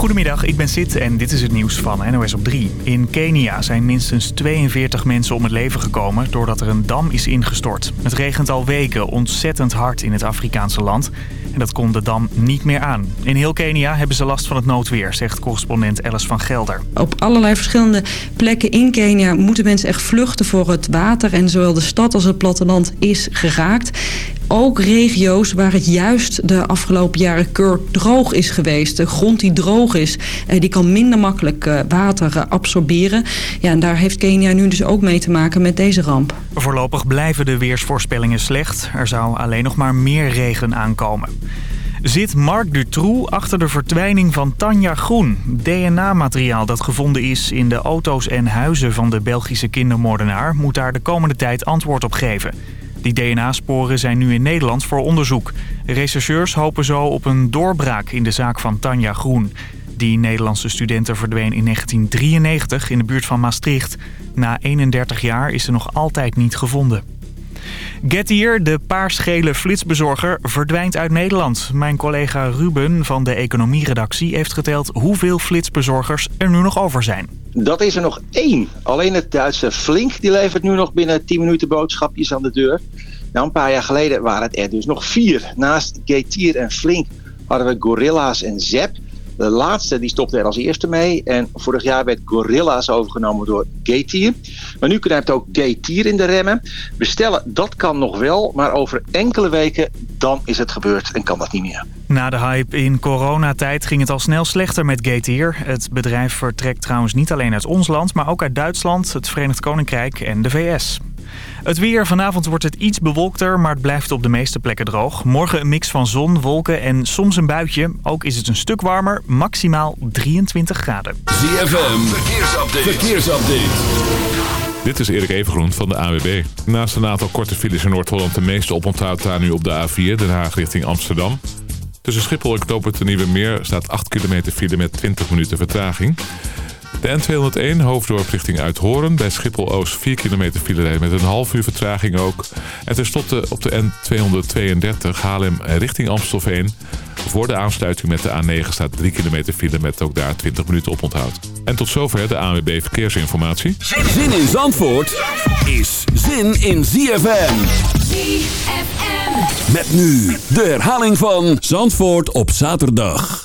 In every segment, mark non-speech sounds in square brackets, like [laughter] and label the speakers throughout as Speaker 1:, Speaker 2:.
Speaker 1: Goedemiddag, ik ben Sid en dit is het nieuws van NOS op 3. In Kenia zijn minstens 42 mensen om het leven gekomen doordat er een dam is ingestort. Het regent al weken ontzettend hard in het Afrikaanse land en dat kon de dam niet meer aan. In heel Kenia hebben ze last van het noodweer, zegt correspondent Alice van Gelder.
Speaker 2: Op allerlei verschillende plekken in Kenia moeten mensen echt vluchten voor het water. En zowel de stad als het platteland is geraakt ook regio's waar het juist de afgelopen jaren droog is geweest. De grond die droog is, eh, die kan minder makkelijk eh, water eh, absorberen. Ja, en daar heeft Kenia nu dus ook mee te maken met deze ramp.
Speaker 1: Voorlopig blijven de weersvoorspellingen slecht. Er zou alleen nog maar meer regen aankomen. Zit Marc Dutroux achter de verdwijning van Tanja Groen? DNA-materiaal dat gevonden is in de auto's en huizen van de Belgische kindermoordenaar... moet daar de komende tijd antwoord op geven. Die DNA-sporen zijn nu in Nederland voor onderzoek. Rechercheurs hopen zo op een doorbraak in de zaak van Tanja Groen. Die Nederlandse studenten verdween in 1993 in de buurt van Maastricht. Na 31 jaar is ze nog altijd niet gevonden. Gettier, de paarsgele flitsbezorger, verdwijnt uit Nederland. Mijn collega Ruben van de economieredactie heeft geteld hoeveel flitsbezorgers er nu nog over zijn.
Speaker 3: Dat is er nog één. Alleen het Duitse Flink die levert nu nog binnen 10 minuten boodschapjes aan de deur. Nou, een paar jaar geleden waren het er dus nog vier. Naast Gettier en Flink hadden we Gorilla's en Zep. De laatste die stopte er als eerste mee. En vorig jaar werd Gorilla's overgenomen door Gatier. Maar nu knijpt ook Gatier in de remmen. Bestellen, dat kan nog wel. Maar over enkele weken, dan is het gebeurd en kan dat niet meer.
Speaker 1: Na de hype in coronatijd ging het al snel slechter met Gatier. Het bedrijf vertrekt trouwens niet alleen uit ons land... maar ook uit Duitsland, het Verenigd Koninkrijk en de VS. Het weer. Vanavond wordt het iets bewolkter, maar het blijft op de meeste plekken droog. Morgen een mix van zon, wolken en soms een buitje. Ook is het een stuk warmer, maximaal 23 graden.
Speaker 4: ZFM, verkeersupdate. verkeersupdate.
Speaker 5: Dit is Erik Evengroen van de AWB. Naast een aantal korte files in Noord-Holland... de meeste oponthoud daar nu op de A4, Den Haag richting Amsterdam. Tussen Schiphol en Knoopert de Nieuwe Meer staat 8 kilometer file met 20 minuten vertraging. De N201 hoofddorp richting Uithoren. Bij Schiphol-Oost 4 kilometer file met een half uur vertraging ook. En tenslotte op de N232 Haarlem richting Amstelveen. Voor de aansluiting met de A9 staat 3 kilometer file met ook daar 20 minuten op onthoud. En tot zover de ANWB Verkeersinformatie.
Speaker 4: Zin in Zandvoort is zin in ZFM. ZFM. Met nu de herhaling van Zandvoort op zaterdag.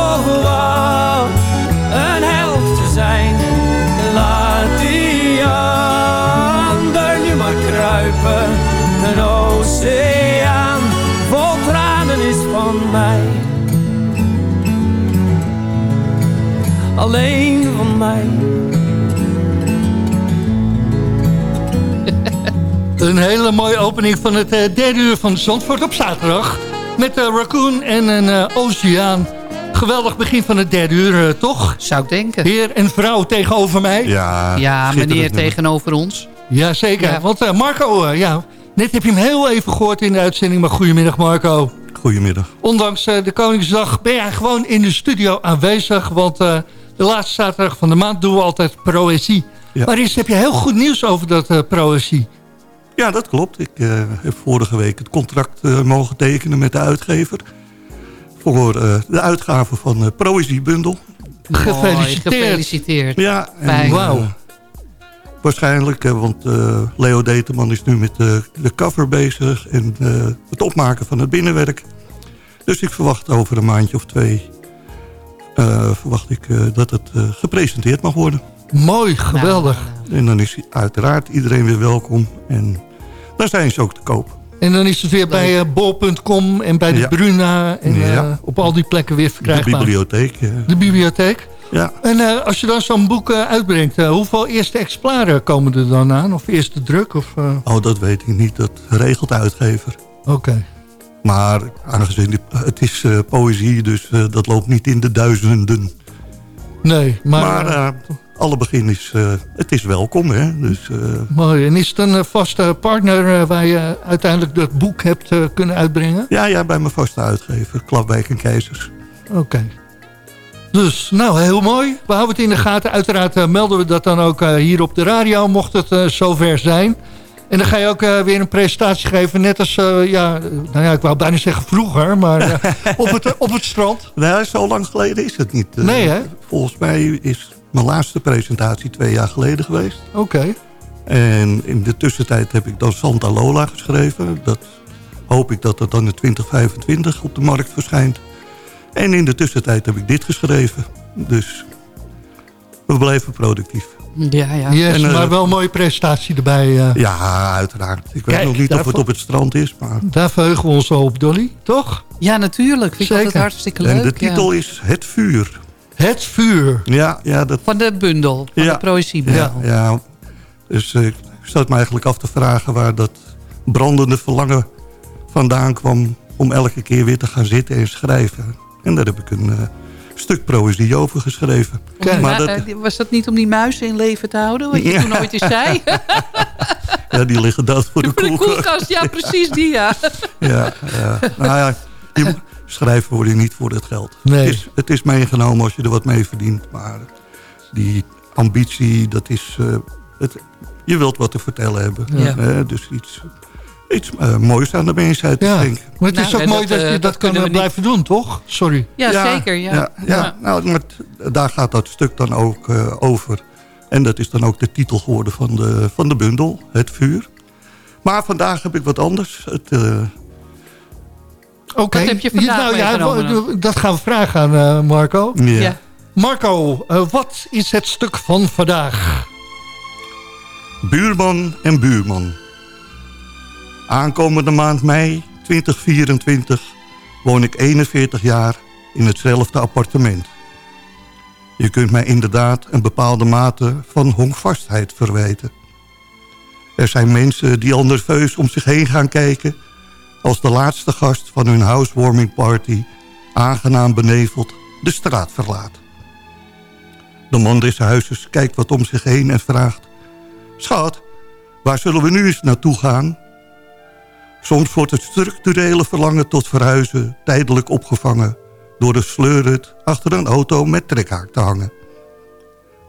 Speaker 6: Een oceaan vol tranen is van mij.
Speaker 7: Alleen van mij. [laughs]
Speaker 8: Een hele mooie opening van het eh, derde uur van Zandvoort op zaterdag. Met een raccoon en een eh, oceaan geweldig begin van het derde uur, toch?
Speaker 9: Zou ik denken.
Speaker 8: Heer en vrouw tegenover mij.
Speaker 9: Ja, ja meneer tegenover ons.
Speaker 8: Jazeker, ja. want Marco, ja, net heb je hem heel even gehoord in de uitzending. Maar goedemiddag Marco.
Speaker 10: Goedemiddag.
Speaker 8: Ondanks de Koningsdag ben jij gewoon in de studio aanwezig. Want de laatste zaterdag van de maand doen we altijd proëzie. Ja. Maar eerst heb je heel goed nieuws over dat proëzie.
Speaker 10: Ja, dat klopt. Ik uh, heb vorige week het contract uh, mogen tekenen met de uitgever. Voor uh, de uitgave van de Proëziebundel.
Speaker 8: Gefeliciteerd.
Speaker 9: gefeliciteerd.
Speaker 10: Ja,
Speaker 8: wauw.
Speaker 10: Waarschijnlijk, want Leo Deteman is nu met de cover bezig... en het opmaken van het binnenwerk. Dus ik verwacht over een maandje of twee... verwacht ik dat het gepresenteerd mag worden.
Speaker 8: Mooi, geweldig.
Speaker 10: Nou, en dan is uiteraard iedereen weer welkom. En dan zijn ze ook te koop.
Speaker 8: En dan is het weer bij uh, bol.com en bij de ja. Bruna. En ja. uh, op al die plekken weer verkrijgbaar.
Speaker 10: De bibliotheek. Ja.
Speaker 8: De bibliotheek.
Speaker 10: Ja.
Speaker 8: En uh, als je dan zo'n boek uitbrengt, hoeveel eerste exemplaren komen er dan aan? Of eerste druk? Of,
Speaker 10: Oh, dat weet ik niet. Dat regelt de uitgever.
Speaker 8: Oké. Okay.
Speaker 10: Maar aangezien het is poëzie, dus dat loopt niet in de duizenden.
Speaker 8: Nee, maar...
Speaker 10: maar alle begin is, het is welkom. Hè? Dus.
Speaker 8: Mooi. En is het een vaste partner waar je uiteindelijk dat boek hebt kunnen uitbrengen?
Speaker 10: Ja, ja, bij mijn vaste uitgever, Klapwijk en Keizers.
Speaker 8: Oké. Okay. Dus, nou, heel mooi. We houden het in de gaten. Uiteraard melden we dat dan ook hier op de radio, mocht het zover zijn. En dan ga je ook uh, weer een presentatie geven, net als, uh, ja, nou ja, ik wou bijna zeggen vroeger, maar uh, op, het, op het strand. [laughs]
Speaker 10: Nee, zo lang geleden is het niet.
Speaker 8: nee, hè?
Speaker 10: Volgens mij is mijn laatste presentatie twee jaar geleden geweest.
Speaker 8: Oké. Okay.
Speaker 10: En in de tussentijd heb ik dan Santa Lola geschreven. Dat hoop ik dat dat dan in 2025 op de markt verschijnt. En in de tussentijd heb ik dit geschreven. Dus we blijven productief.
Speaker 9: Ja, ja.
Speaker 8: Yes, en, uh, maar wel een mooie presentatie erbij. Uh.
Speaker 10: Ja, uiteraard. Ik weet nog niet of het op het strand is. Maar...
Speaker 8: Daar verheugen we ons op, Dolly. Toch?
Speaker 9: Ja, natuurlijk. Vind
Speaker 8: Zeker.
Speaker 9: ik het hartstikke leuk.
Speaker 10: En de titel ja. is Het Vuur.
Speaker 8: Het Vuur.
Speaker 10: Ja, ja. Dat...
Speaker 9: Van de bundel. Van
Speaker 10: ja.
Speaker 9: de proëziebundel.
Speaker 10: Ja, ja. Dus uh, ik stoot me eigenlijk af te vragen waar dat brandende verlangen vandaan kwam... om elke keer weer te gaan zitten en schrijven. En daar heb ik een stuk poëzie over geschreven.
Speaker 9: Maar dat... Was dat niet om die muizen in leven te houden? Wat je ja. toen ooit eens zei? [laughs]
Speaker 10: ja, die liggen dood voor de koelkast.
Speaker 9: Voor de koelkast, ja, precies die, ja. [laughs]
Speaker 10: ja, ja. Nou ja, je, schrijven word je niet voor het geld.
Speaker 8: Nee.
Speaker 10: Het, is, het is meegenomen als je er wat mee verdient. Maar die ambitie, dat is... Uh, het, je wilt wat te vertellen hebben.
Speaker 9: Ja.
Speaker 10: Uh, dus iets iets uh, moois aan de mensheid te
Speaker 8: ja.
Speaker 10: denken.
Speaker 8: Maar het is
Speaker 9: nou,
Speaker 8: ook mooi
Speaker 9: dat,
Speaker 8: dat, je dat,
Speaker 9: dat
Speaker 8: kan blijven doen, toch? Sorry.
Speaker 9: Ja, ja zeker. Ja.
Speaker 10: Ja, ja. Nou, maar daar gaat dat stuk dan ook uh, over. En dat is dan ook de titel geworden van de, van de bundel, Het Vuur. Maar vandaag heb ik wat anders. Het, uh...
Speaker 8: Oké. Okay.
Speaker 9: Wat heb je vandaag
Speaker 8: nou, ja, Dat gaan we vragen aan Marco.
Speaker 10: Ja.
Speaker 8: Marco, wat is het stuk van vandaag?
Speaker 10: Buurman en buurman. Aankomende maand mei 2024 woon ik 41 jaar in hetzelfde appartement. Je kunt mij inderdaad een bepaalde mate van honkvastheid verwijten. Er zijn mensen die al nerveus om zich heen gaan kijken... als de laatste gast van hun housewarming party... aangenaam beneveld de straat verlaat. De man des huizes kijkt wat om zich heen en vraagt... Schat, waar zullen we nu eens naartoe gaan? Soms wordt het structurele verlangen tot verhuizen tijdelijk opgevangen... door de sleurhut achter een auto met trekhaak te hangen.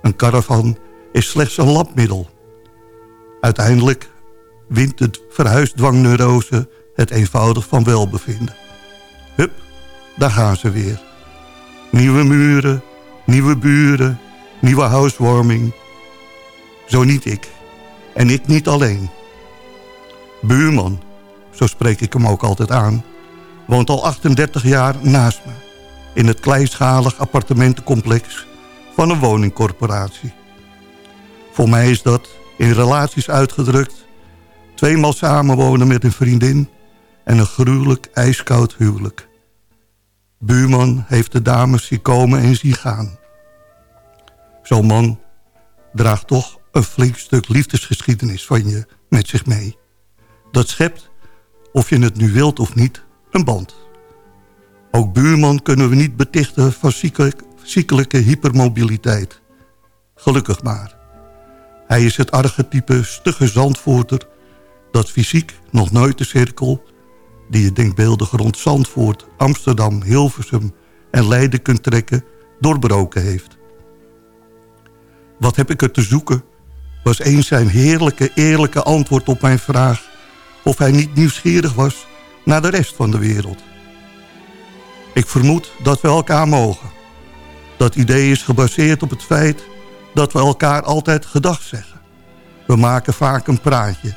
Speaker 10: Een caravan is slechts een labmiddel. Uiteindelijk wint de verhuisdwangneurose het eenvoudig van welbevinden. Hup, daar gaan ze weer. Nieuwe muren, nieuwe buren, nieuwe housewarming. Zo niet ik. En ik niet alleen. Buurman zo spreek ik hem ook altijd aan... woont al 38 jaar naast me... in het kleinschalig appartementencomplex van een woningcorporatie. Voor mij is dat, in relaties uitgedrukt... tweemaal samenwonen met een vriendin... en een gruwelijk ijskoud huwelijk. Buurman heeft de dames zien komen en zien gaan. Zo'n man draagt toch een flink stuk liefdesgeschiedenis van je met zich mee. Dat schept, of je het nu wilt of niet, een band. Ook buurman kunnen we niet betichten van ziekelijke hypermobiliteit. Gelukkig maar. Hij is het archetype stugge zandvoorter... dat fysiek nog nooit de cirkel... die je denkbeeldig rond Zandvoort, Amsterdam, Hilversum en Leiden kunt trekken... doorbroken heeft. Wat heb ik er te zoeken? Was eens zijn heerlijke, eerlijke antwoord op mijn vraag... of hij niet nieuwsgierig was naar de rest van de wereld. Ik vermoed dat we elkaar mogen. Dat idee is gebaseerd op het feit dat we elkaar altijd gedag zeggen. We maken vaak een praatje.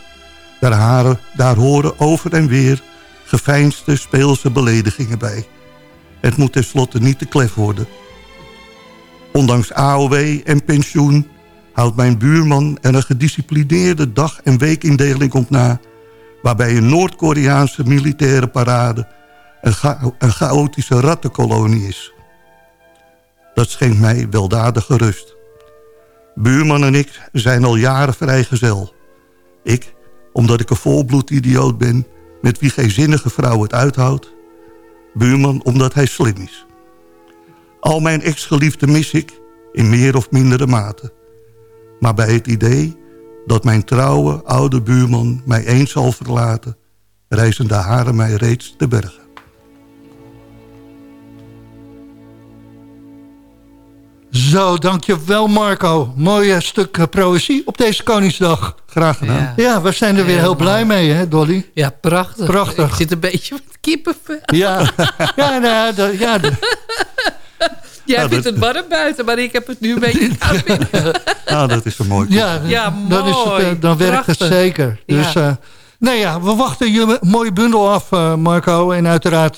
Speaker 10: Daar, haren, daar horen over en weer geveinsde speelse beledigingen bij. Het moet tenslotte niet te klef worden. Ondanks AOW en pensioen houdt mijn buurman er een gedisciplineerde dag- en weekindeling op na... waarbij een Noord-Koreaanse militaire parade een, chaotische rattenkolonie is. Dat schenkt mij weldadige rust. Buurman en ik zijn al jaren vrijgezel. Ik, omdat ik een volbloed idioot ben... met wie geen zinnige vrouw het uithoudt. Buurman, omdat hij slim is. Al mijn ex-geliefden mis ik, in meer of mindere mate. Maar bij het idee dat mijn trouwe oude buurman mij eens zal verlaten... reizen de haren mij reeds te bergen.
Speaker 8: Zo, dankjewel Marco. Mooi stuk uh, proëzie op deze Koningsdag.
Speaker 10: Graag gedaan. Ja,
Speaker 8: ja we zijn er weer heel blij mee, hè Dolly?
Speaker 9: Ja, prachtig.
Speaker 8: Prachtig.
Speaker 9: Ik zit een beetje met kippenvel.
Speaker 8: Ja, ja, nou, dat, ja [laughs]
Speaker 9: Jij ja, vindt het warm buiten, maar ik heb het nu een beetje [laughs] koud binnen.
Speaker 10: Nou, dat is zo mooi.
Speaker 8: Ja,
Speaker 9: ja mooi.
Speaker 8: Dan, is het, uh, dan werkt het zeker. Dus, ja. Uh, nou ja, we wachten je mooie bundel af, uh, Marco. En uiteraard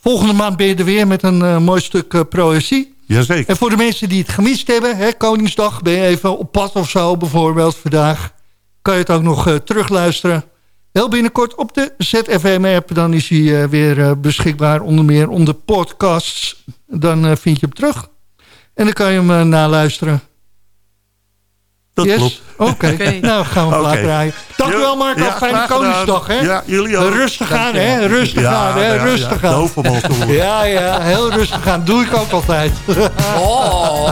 Speaker 8: volgende maand ben je er weer met een mooi stuk proëzie.
Speaker 10: Jazeker.
Speaker 8: En voor de mensen die het gemist hebben, hè, Koningsdag, ben je even op pad of zo bijvoorbeeld vandaag. Kan je het ook nog uh, terugluisteren. Heel binnenkort op de ZFM-app. Dan is hij uh, weer uh, beschikbaar onder meer onder podcasts. Dan vind je hem terug. En dan kan je hem naluisteren.
Speaker 10: Dat
Speaker 8: yes?
Speaker 10: klopt.
Speaker 8: Oké, [laughs] okay. okay. nou gaan we okay. draaien. Dank u wel Marco, ja, fijne Koningsdag. Hè?
Speaker 10: Ja, jullie ook.
Speaker 8: Rustig aan, hè? Rustig ja, aan, hè?
Speaker 10: Ja,
Speaker 8: rustig
Speaker 10: ja,
Speaker 8: aan. [laughs] Ja, ja, heel rustig aan. Doe ik ook altijd. [laughs]
Speaker 9: Oh.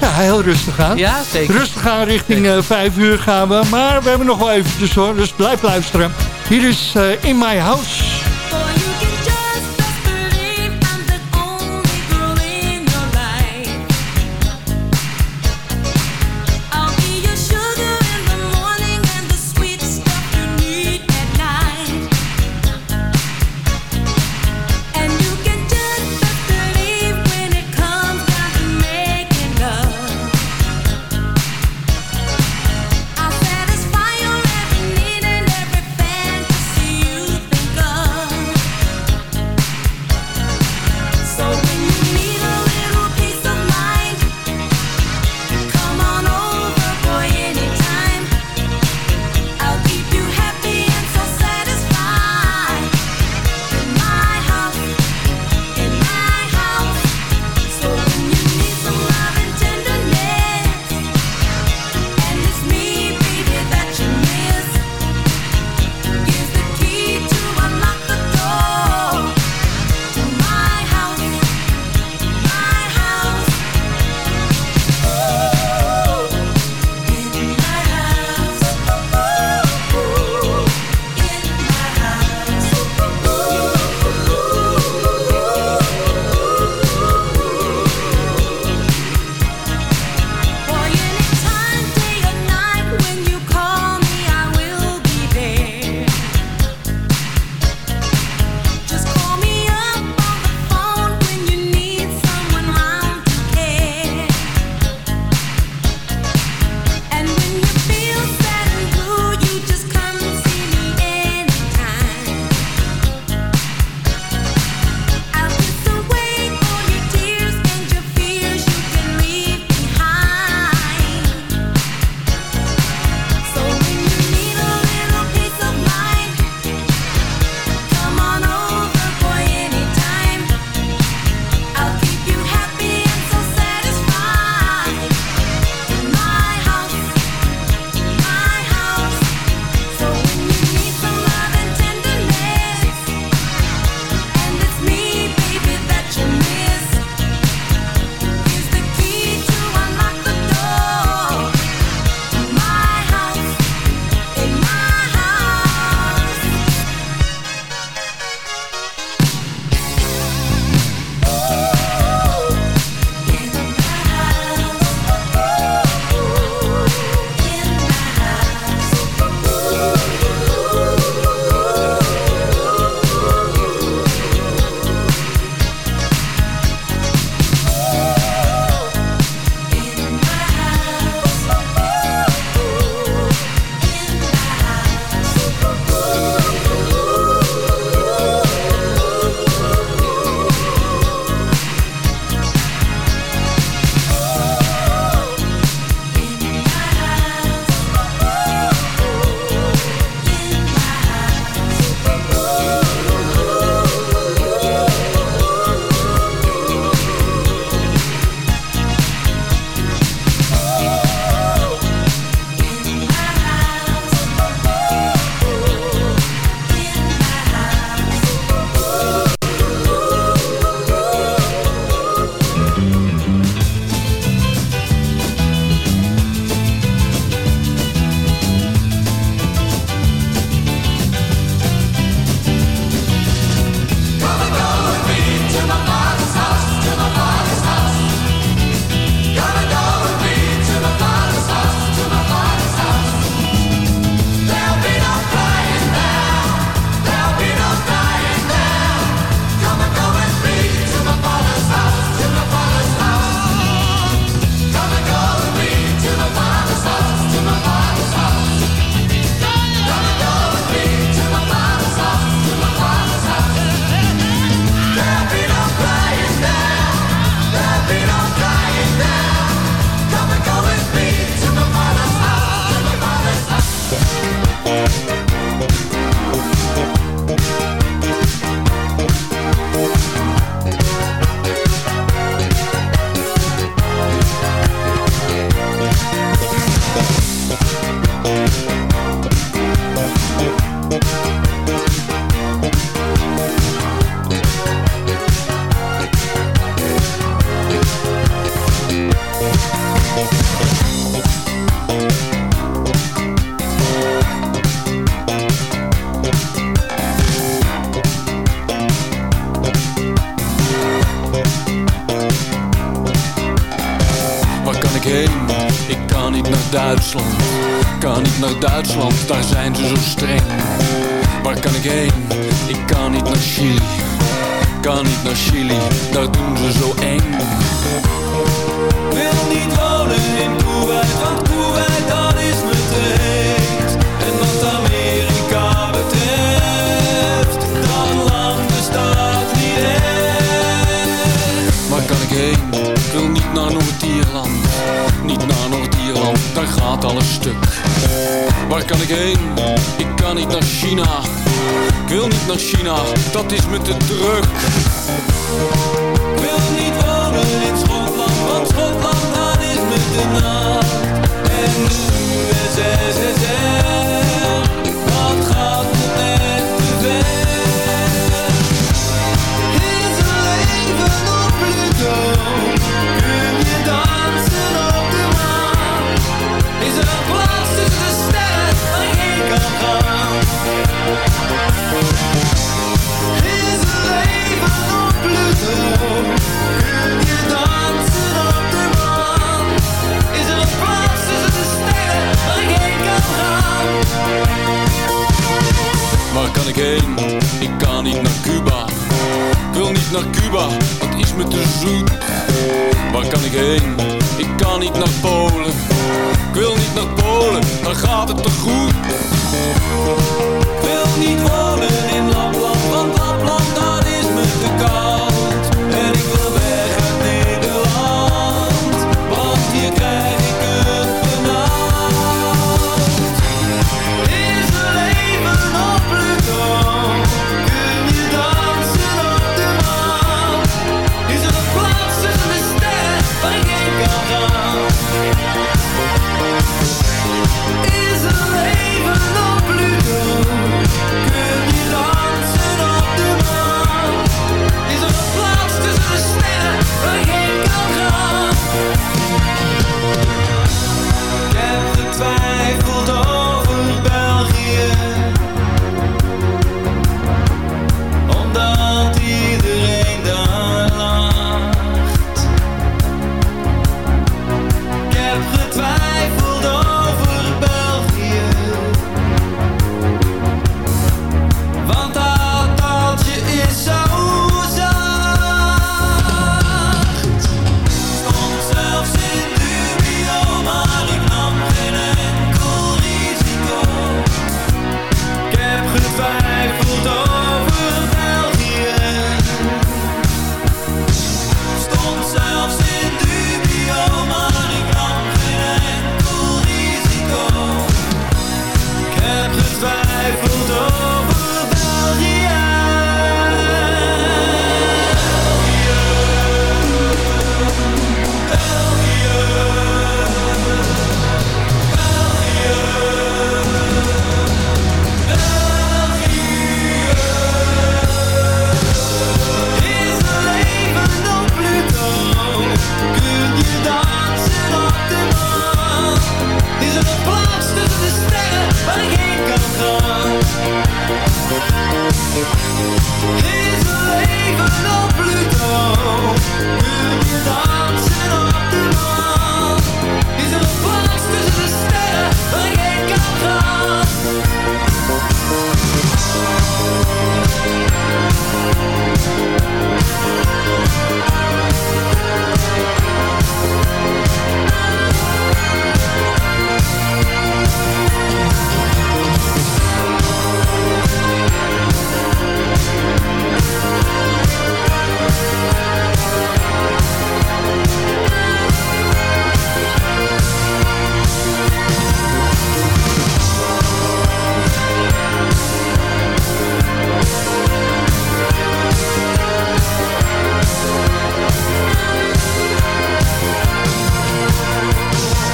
Speaker 8: Ja, heel rustig aan.
Speaker 9: Ja, zeker.
Speaker 8: Rustig aan richting uh, vijf uur gaan we. Maar we hebben nog wel eventjes hoor, dus blijf luisteren. Hier is uh, In My House.
Speaker 11: Ik wil niet naar China, dat is me te druk. Ik wil niet wonen in Schotland, want Schotland dat is me te na. En nu SSSR, ik heen? Ik kan niet naar Cuba. Ik wil niet naar Cuba, dat is me te zoet. Waar kan ik heen? Ik kan niet naar Polen. Ik wil niet naar Polen, daar gaat het te goed. Wil niet wonen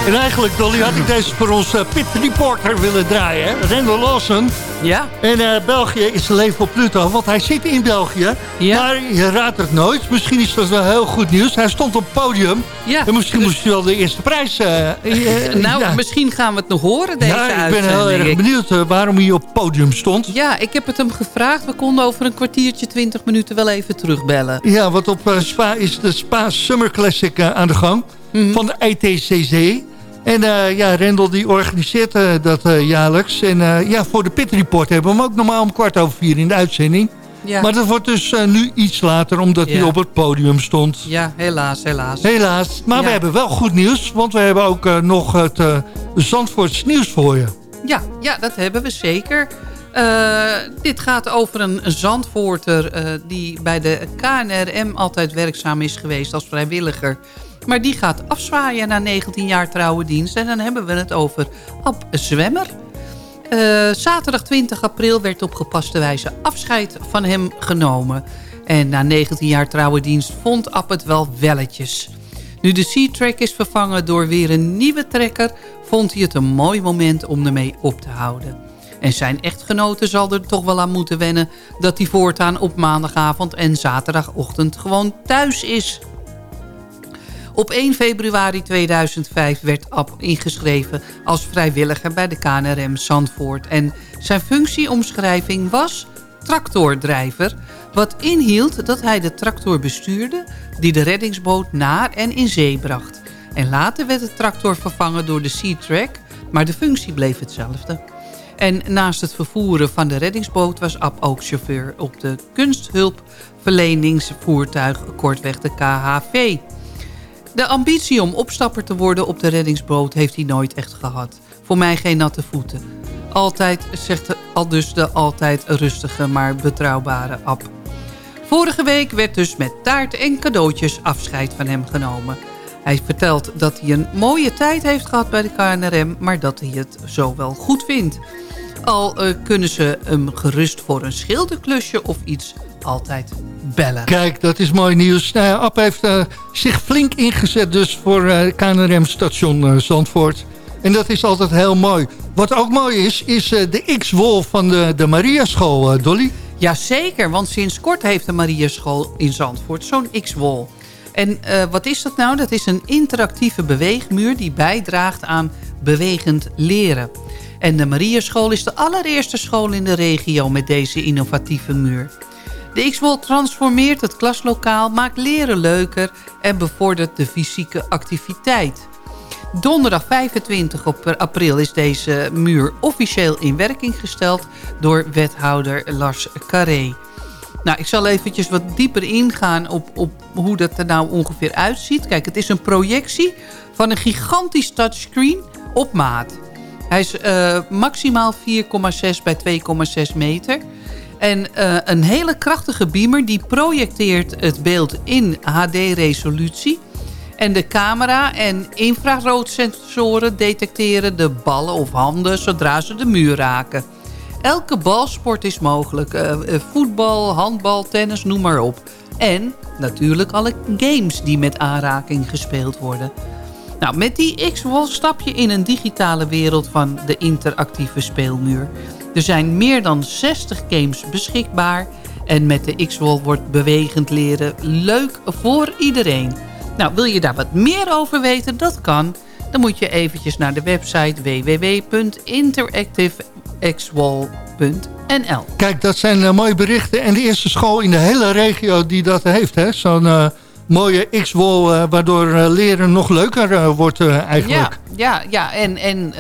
Speaker 11: En
Speaker 8: eigenlijk, Dolly, had ik deze voor ons uh, Pit Reporter willen draaien. Hè? Randall Lawson.
Speaker 9: Ja.
Speaker 8: En uh, België is leven op Pluto, want hij zit in België.
Speaker 9: Ja.
Speaker 8: Maar je raadt het nooit. Misschien is dat wel heel goed nieuws. Hij stond op het podium.
Speaker 9: Ja.
Speaker 8: En misschien moest hij wel de eerste prijs... Uh, [laughs]
Speaker 9: nou,
Speaker 8: ja.
Speaker 9: misschien gaan we het nog horen, deze
Speaker 8: Ja, ik ben heel erg benieuwd waarom hij op het podium stond.
Speaker 9: Ja, ik heb het hem gevraagd. We konden over een kwartiertje, twintig minuten wel even terugbellen.
Speaker 8: Ja, want op Spa is de Spa Summer Classic aan de gang.
Speaker 9: Mhm.
Speaker 8: Van de E ITCC. En uh, ja, Rendel die organiseert uh, dat uh, jaarlijks. En ja, voor de Pit Report hebben we hem ook normaal om kwart over vier in de uitzending. Ja. Maar dat wordt dus nu iets later, omdat ja. hij op het podium stond.
Speaker 9: Ja, helaas, helaas.
Speaker 8: Helaas. Maar ja. we hebben wel goed nieuws, want we hebben ook nog het Zandvoorts nieuws voor je.
Speaker 9: Ja, ja, dat hebben we zeker. Dit gaat over een zandvoorter die bij de KNRM altijd werkzaam is geweest als vrijwilliger. Maar die gaat afzwaaien na 19 jaar trouwe dienst. En dan hebben we het over Ab Zwemmer. Uh, zaterdag 20 april werd op gepaste wijze afscheid van hem genomen. En na 19 jaar trouwe dienst vond Ab het wel welletjes. Nu de Sea-Track is vervangen door weer een nieuwe trekker... vond hij het een mooi moment om ermee op te houden. En zijn echtgenote zal er toch wel aan moeten wennen... dat hij voortaan op maandagavond en zaterdagochtend gewoon thuis is. Op 1 februari 2005 werd Ab ingeschreven als vrijwilliger bij de KNRM Zandvoort. En zijn functieomschrijving was tractordrijver... wat inhield dat hij de tractor bestuurde die de reddingsboot naar en in zee bracht. En later werd de tractor vervangen door de Sea-Track, maar de functie bleef hetzelfde. En naast het vervoeren van de reddingsboot was Ab ook chauffeur op de kunsthulpverleningsvoertuig, kortweg de KHV. De ambitie om opstapper te worden op de reddingsboot heeft hij nooit echt gehad. Voor mij geen natte voeten. Altijd, zegt al dus de altijd rustige, maar betrouwbare Ab. Vorige week werd dus met taart en cadeautjes afscheid van hem genomen. Hij vertelt dat hij een mooie tijd heeft gehad bij de KNRM... maar dat hij het zo wel goed vindt. Al uh, kunnen ze hem gerust voor een schilderklusje of iets altijd bellen.
Speaker 8: Kijk, dat is mooi nieuws. Nou App heeft uh, zich flink ingezet dus voor uh, KNRM-station Zandvoort. En dat is altijd heel mooi. Wat ook mooi is, is de X-Wol van de, de Maria-school, Dolly.
Speaker 9: Jazeker, want sinds kort heeft de Maria-school in Zandvoort zo'n X-Wol. En wat is dat nou? Dat is een interactieve beweegmuur die bijdraagt aan bewegend leren. En de Mariaschool is de allereerste school in de regio met deze innovatieve muur. De X-Wol transformeert het klaslokaal, maakt leren leuker en bevordert de fysieke activiteit. Donderdag 25 april is deze muur officieel in werking gesteld door wethouder Lars Carré. Nou, ik zal eventjes wat dieper ingaan op, op hoe dat er nou ongeveer uitziet. Kijk, het is een projectie van een gigantisch touchscreen op maat. Hij is uh, maximaal 4,6 bij 2,6 meter. En uh, een hele krachtige beamer die projecteert het beeld in HD-resolutie. En de camera en infraroodsensoren detecteren de ballen of handen zodra ze de muur raken. Elke balsport is mogelijk. Uh, voetbal, handbal, tennis, noem maar op. En natuurlijk alle games die met aanraking gespeeld worden. Nou, met die X-Wall stap je in een digitale wereld van de interactieve speelmuur. Er zijn meer dan 60 games beschikbaar. En met de X-Wall wordt bewegend leren leuk voor iedereen. Nou, wil je daar wat meer over weten? Dat kan. Dan moet je eventjes naar de website www.interactivexwall.nl
Speaker 8: Kijk, dat zijn uh, mooie berichten. En de eerste school in de hele regio die dat heeft, hè? Zo'n... Uh mooie X-wol, uh, waardoor uh, leren nog leuker uh, wordt eigenlijk.
Speaker 9: Ja, ja, ja. en, en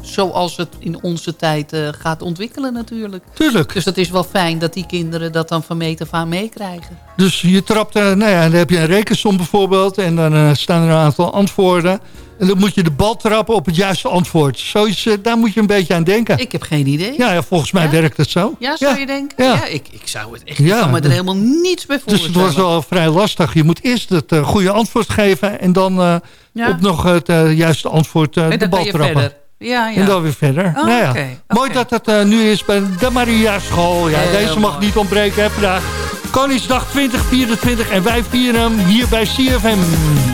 Speaker 9: zoals het in onze tijd gaat ontwikkelen natuurlijk.
Speaker 8: Tuurlijk.
Speaker 9: Dus dat is wel fijn dat die kinderen dat dan van meet af aan meekrijgen.
Speaker 8: Dus je trapt, nou ja, dan heb je een rekensom bijvoorbeeld en dan staan er een aantal antwoorden. En dan moet je de bal trappen op het juiste antwoord. Zoiets, uh, daar moet je een beetje aan denken.
Speaker 9: Ik heb geen idee.
Speaker 8: Ja, ja volgens mij werkt het zo.
Speaker 9: Ja, zou je denken? Ja, ik, ik zou het echt... Ik kan me er helemaal niets bij voorstellen.
Speaker 8: Dus het wordt wel vrij lastig. Je moet eerst het uh, goede antwoord geven... en dan uh, op nog het juiste antwoord de bal trappen.
Speaker 9: Ja, ja.
Speaker 8: En dan weer verder. Oh, nou. Okay, Mooi dat het nu is bij de Maria School. Ja, deze mag mooi. niet ontbreken hè, vandaag. Koningsdag 2024 en wij vieren hem hier bij CFM.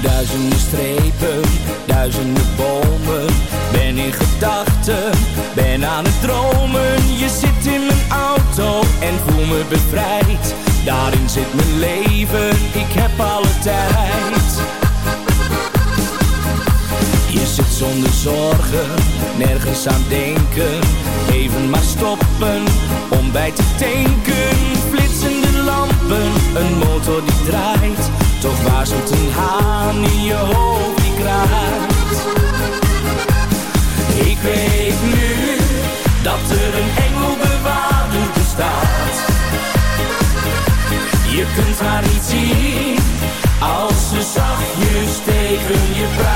Speaker 12: Duizenden strepen, duizenden bomen. Ben in gedachten, ben aan het dromen. Je zit in mijn auto en voel me bevrijd. Daarin zit mijn leven, ik heb alle tijd. Je zit zonder zorgen, nergens aan denken. Even maar stoppen, om bij te tanken. Een motor die draait, toch waarschuwt een haan in je hoofd kraait. Ik weet nu, dat er een engelbewaarder bestaat. Je kunt haar niet zien, als ze zachtjes tegen je praat.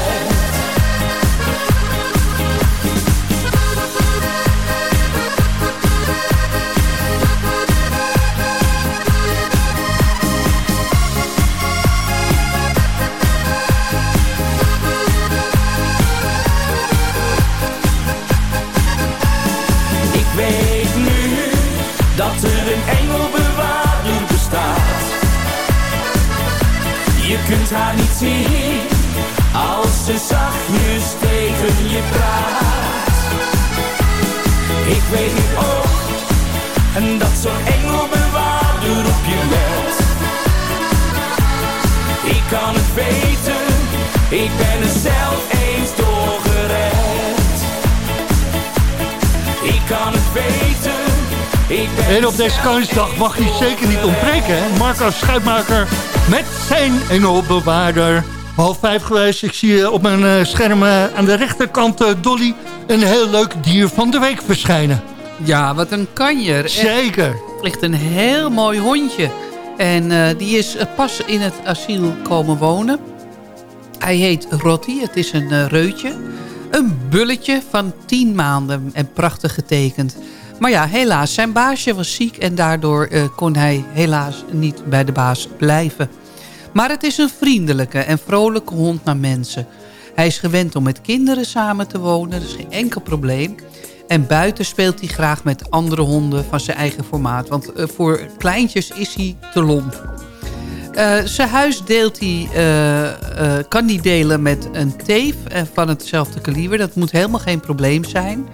Speaker 12: Haar niet zien als ze zachtjes tegen je praat. Ik weet nu ook en dat zo'n engelbewaarder op je let. Ik kan het weten, ik ben er zelf eens doorgered. Ik kan het weten,
Speaker 8: En op deze Koningsdag mag hij zeker niet ontbreken. Hè? Marco Schuitmaker met zijn engelbewaarder. Half vijf geweest. Ik zie eh, op mijn eh, scherm eh, aan de rechterkant Dolly een heel leuk dier van de week verschijnen.
Speaker 9: Ja, wat een kanjer.
Speaker 8: Zeker.
Speaker 9: Echt een heel mooi hondje. En die is pas in het asiel komen wonen. Hij heet Rotti. Het is een reutje. Een bulletje van 10 maanden en prachtig getekend. Maar ja, helaas, zijn baasje was ziek en daardoor eh, kon hij helaas niet bij de baas blijven. Maar het is een vriendelijke en vrolijke hond naar mensen. Hij is gewend om met kinderen samen te wonen, dat is geen enkel probleem. En buiten speelt hij graag met andere honden van zijn eigen formaat. Want eh, voor kleintjes is hij te lomp. Eh, zijn huis deelt hij, kan hij delen met een teef van hetzelfde kaliber. Dat moet helemaal geen probleem zijn.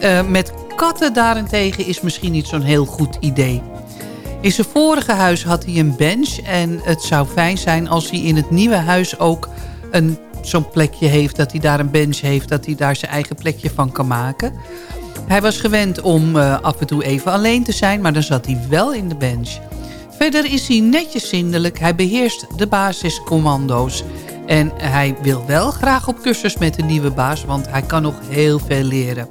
Speaker 9: Eh, met katten daarentegen is misschien niet zo'n heel goed idee. In zijn vorige huis had hij een bench. En het zou fijn zijn als hij in het nieuwe huis ook zo'n plekje heeft. Dat hij daar een bench heeft. Dat hij daar zijn eigen plekje van kan maken. Hij was gewend om eh, af en toe even alleen te zijn. Maar dan zat hij wel in de bench. Verder is hij netjes zindelijk. Hij beheerst de basiscommando's. En hij wil wel graag op cursus met de nieuwe baas. Want hij kan nog heel veel leren.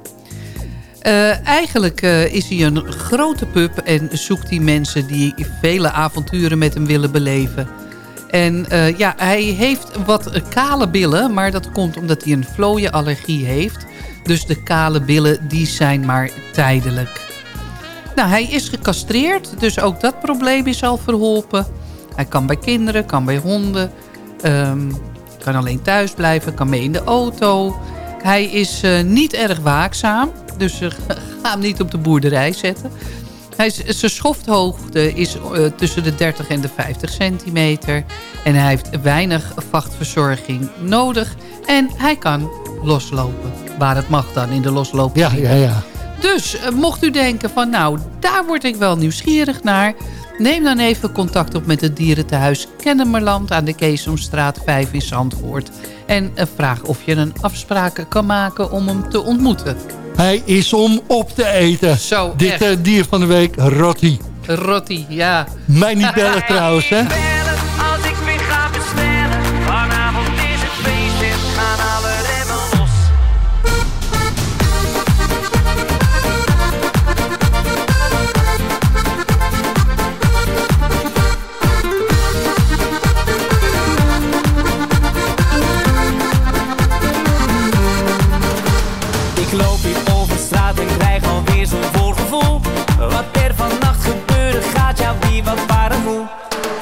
Speaker 9: Eh, eigenlijk eh, is hij een grote pup en zoekt hij mensen die vele avonturen met hem willen beleven. En eh, ja, hij heeft wat kale billen, maar dat komt omdat hij een vlooienallergie heeft. Dus de kale billen die zijn maar tijdelijk. Nou, hij is gecastreerd, dus ook dat probleem is al verholpen. Hij kan bij kinderen, kan bij honden, ehm, kan alleen thuis blijven, kan mee in de auto. Hij is niet erg waakzaam, dus [laughs] ga hem niet op de boerderij zetten. Hij zijn schofthoogte is eh, tussen de 30 en de 50 centimeter. En hij heeft weinig vachtverzorging nodig. En hij kan loslopen, waar het mag dan in de losloop.
Speaker 8: Ja, ja, ja.
Speaker 9: Dus eh, mocht u denken van nou, daar word ik wel nieuwsgierig naar... neem dan even contact op met het dierentehuis Kennemerland... aan de Keesomstraat 5 in Zandvoort. En eh, vraag of je een afspraak kan maken om hem te ontmoeten.
Speaker 8: Hij is om op te eten.
Speaker 9: Zo,
Speaker 8: Dit eh, dier van de week, Rotti.
Speaker 9: Rotti, ja.
Speaker 8: Mij niet bellen [laughs] trouwens, hè?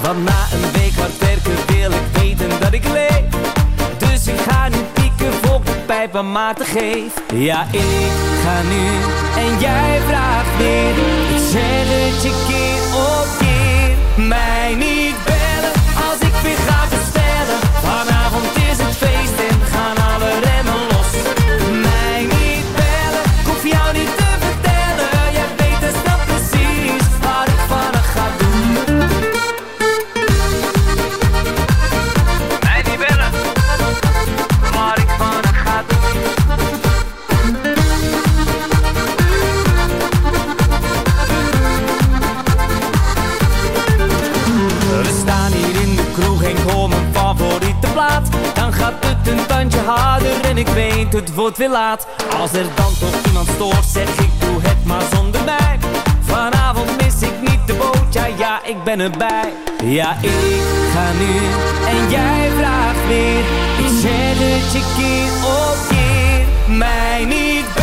Speaker 7: Want na een week hard werken wil ik weten dat ik leef. Dus ik ga nu pieken voor de pijp aan maten geef. Ja, ik ga nu en jij vraagt weer. Ik zeg het je keer op keer. Mij niet harder en ik weet het wordt weer laat. Als er dan toch iemand stoort zeg ik doe het maar zonder mij. Vanavond mis ik niet de boot, ja ja ik ben erbij. Ja ik ga nu en jij vraagt weer Ik zeg het je keer op keer Mij niet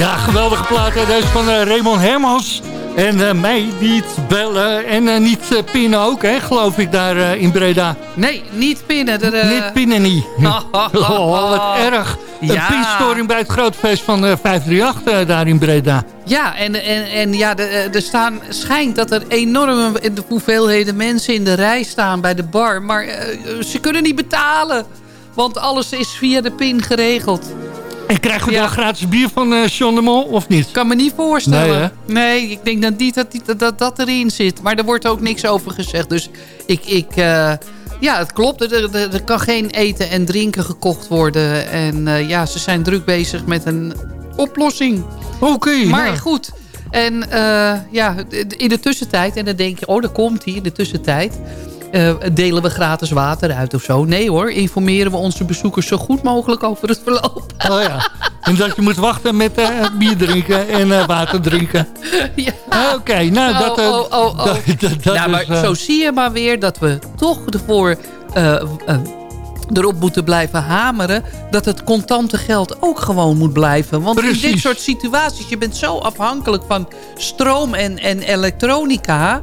Speaker 8: Ja, geweldige plaat. Deze van eh, Raymond Hermans. En eh, mij niet bellen. En eh, niet pinnen ook, hè, geloof ik, daar in Breda.
Speaker 9: Nee, niet pinnen. Er,
Speaker 8: Niet pinnen niet. [laughs] oh, wat erg. Een
Speaker 9: Ja.
Speaker 8: pinstoring bij het grootfeest van eh 538 eh, daar in Breda.
Speaker 9: Ja, en, en, en ja, er staan, schijnt dat er enorme hoeveelheden mensen in de rij staan bij de bar. Maar ze kunnen niet betalen. Want alles is via de pin geregeld.
Speaker 8: En krijgen we
Speaker 9: Ja.
Speaker 8: dan gratis bier van eh John de Mol, of niet?
Speaker 9: kan me niet voorstellen.
Speaker 8: Nee,
Speaker 9: ik denk dat niet dat, die- dat, dat dat erin zit. Maar er wordt ook niks over gezegd. Dus ik... ik eh, ja, het klopt. Er, er, er kan geen eten en drinken gekocht worden. En eh, ja, ze zijn druk bezig met een oplossing.
Speaker 8: Oké,
Speaker 9: Maar goed. En ja, in de tussentijd, en dan denk je, oh, daar komt hij in de tussentijd. Eh, delen we gratis water uit of zo? Nee hoor, informeren we onze bezoekers zo goed mogelijk over het verloop.
Speaker 8: Oh ja. En dat je moet wachten met eh, bier drinken en eh, water drinken. [laughs]
Speaker 9: ja.
Speaker 8: Oké, nou dat...
Speaker 9: oh, oh, oh, oh.
Speaker 8: dat, [laughs] dat, dat
Speaker 9: nou, maar
Speaker 8: is,
Speaker 9: zo zie je maar weer dat we toch ervoor erop moeten blijven hameren... dat het contante geld ook gewoon moet blijven. Want in dit soort situaties, je bent zo afhankelijk van stroom en, en elektronica...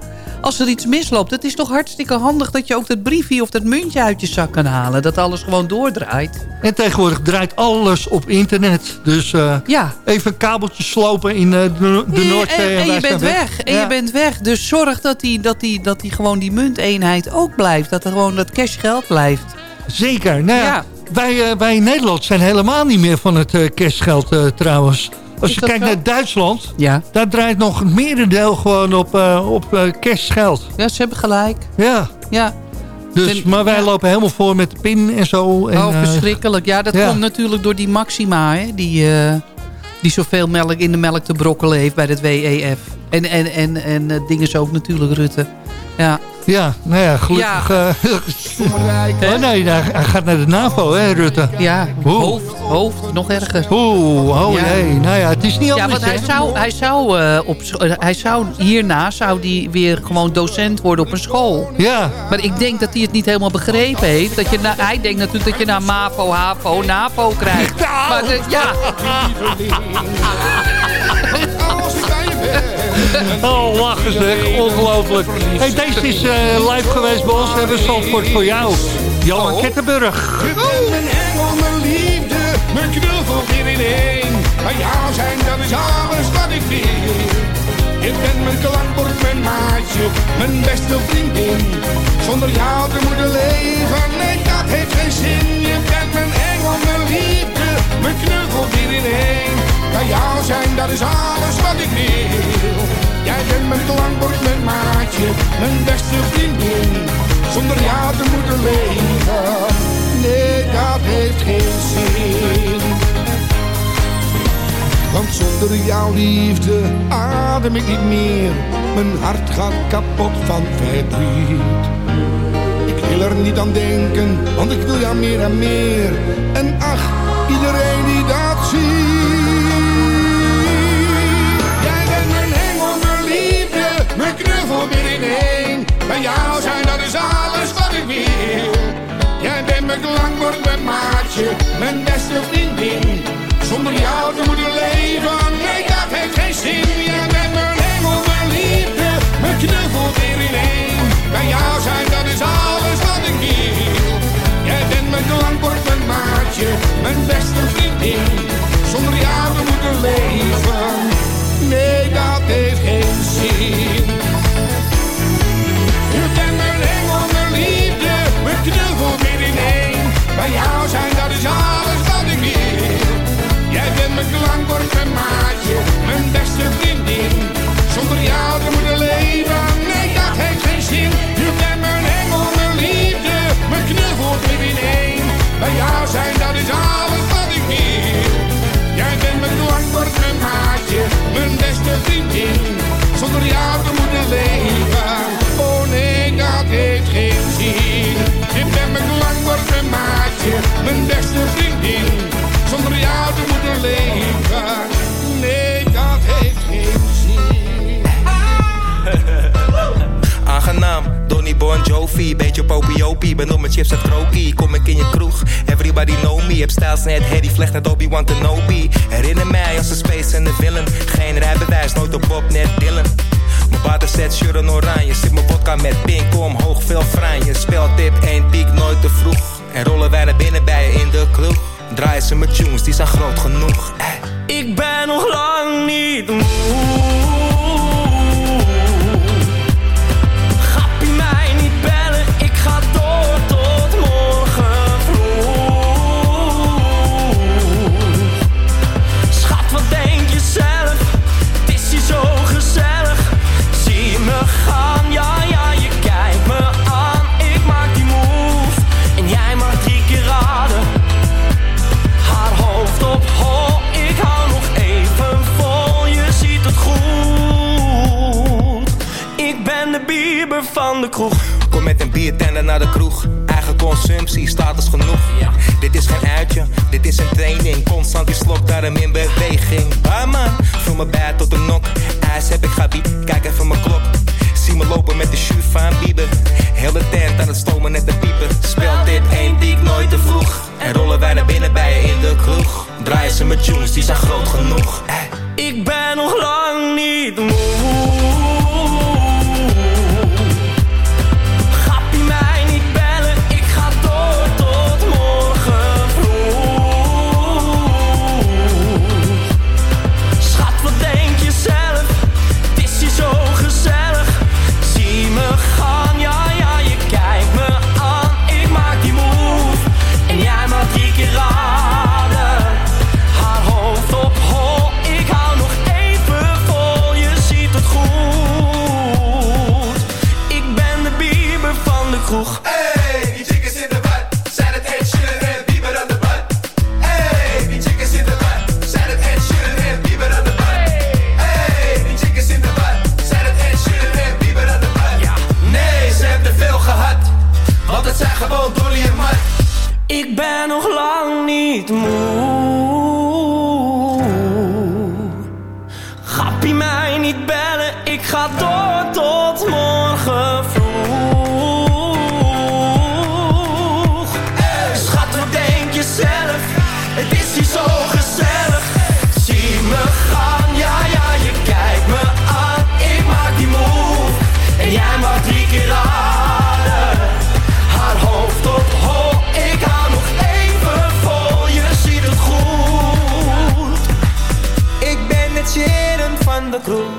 Speaker 9: Als er iets misloopt, het is toch hartstikke handig dat je ook dat briefje of dat muntje uit je zak kan halen. Dat alles gewoon doordraait.
Speaker 8: En tegenwoordig draait alles op internet. Dus eh,
Speaker 9: Ja.
Speaker 8: even kabeltjes slopen in eh, de, de Noordzee.
Speaker 9: en, je bent weg. En
Speaker 8: Ja.
Speaker 9: je bent weg. Dus zorg dat die, dat, die, dat die gewoon die munteenheid ook blijft. Dat er gewoon dat cashgeld blijft.
Speaker 8: Zeker. Nou ja,
Speaker 9: Ja.
Speaker 8: Wij, eh, wij in Nederland zijn helemaal niet meer van het kerstgeld eh, trouwens. Als je kijkt naar Duitsland,
Speaker 9: Ja.
Speaker 8: daar draait nog het merendeel gewoon op, eh, op eh, kerstgeld.
Speaker 9: Ja, ze hebben gelijk.
Speaker 8: Ja,
Speaker 9: Ja.
Speaker 8: dus, maar wij
Speaker 9: ja.
Speaker 8: lopen helemaal voor met de pin en zo. En,
Speaker 9: oh,
Speaker 8: eh,
Speaker 9: verschrikkelijk. Ja, dat
Speaker 8: ja.
Speaker 9: komt natuurlijk door die Maxima, hè. Die, die zoveel melk in de melk te brokkelen heeft bij het WEF. En, en, en, en dingen zo ook natuurlijk Rutte. Ja.
Speaker 8: Ja, nou ja, gelukkig. eh, [laughs] oh nee, hij gaat naar de NAVO, hè, Rutte.
Speaker 9: Ja,
Speaker 8: Oeh.
Speaker 9: hoofd, hoofd, nog erger.
Speaker 8: Oeh, oh
Speaker 9: Ja.
Speaker 8: jee. Nou ja, het is niet
Speaker 9: Ja,
Speaker 8: anders,
Speaker 9: want hij
Speaker 8: hè?
Speaker 9: zou, hij, zou, eh, op, eh, hij zou hierna zou die weer gewoon docent worden op een school.
Speaker 8: Ja,
Speaker 9: Maar ik denk dat hij het niet helemaal begrepen heeft. Dat je na, hij denkt natuurlijk dat je naar MAVO, HAVO, NAVO krijgt. Maar de- ja, [laughs] [laughs]
Speaker 8: Oh, lachen zeg. Ongelooflijk. Hey, deze is uh, live geweest bij ons. We hebben Zandvoort voor jou. Johan.
Speaker 9: Oh.
Speaker 8: Kettenburg.
Speaker 13: Je bent mijn engel, mijn liefde. Mijn knul voor weer in één. Bij jou zijn, dat is alles wat ik wil. Je bent mijn klankbord, mijn maatje, mijn beste vriendin. Zonder jou te moeten leven, nee dat heeft geen zin. Je bent mijn engel, mijn liefde, mijn knuffel weer in één. Bij jou zijn, dat is alles wat ik wil. Jij bent mijn klankbord, mijn maatje, mijn beste vriendin. Zonder jou te moeten leven, nee, dat heeft geen zin. Want zonder jouw liefde adem ik niet meer. Mijn hart gaat kapot van verdriet. Ik wil er niet aan denken, want ik wil jou meer en meer. En ach, iedereen weer in één. Bij jou zijn, dat is alles wat ik wil. Jij bent mijn klankbord,
Speaker 14: Bon Jovi, beetje popiopie. Ben op mijn chips uit krokie, kom ik in je kroeg. Everybody know me, heb stijls net Harry Vlecht net Obi-Wan Kenobi. Herinner mij als een space en de villain. Geen rijbewijs, nooit op Bob, net Dylan. Mijn waterset, shirt en oranje. Zit mijn vodka met pink omhoog, veel franje. Speltip, één piek, nooit te vroeg. En rollen wij naar binnen bij je in de kroeg. Draaien ze mijn tunes, die zijn groot genoeg.
Speaker 7: Ik ben nog lang niet moe. Kroeg.
Speaker 14: Kom met een biertender naar de kroeg. Eigen consumptie, status genoeg. Dit is geen uitje, dit is een training. Constant die slok, daarom in beweging. Barman, vul me bij tot de nok. IJs heb ik gabi, kijk even mijn klok. Zie me lopen met de shoe van Bieber. Heel de tent aan het stomen net de pieper. Speelt dit één die nooit te vroeg. En rollen wij naar binnen bij je in de kroeg. Draaien ze met tunes, die zijn groot genoeg.
Speaker 7: Ik ben nog lang niet moe.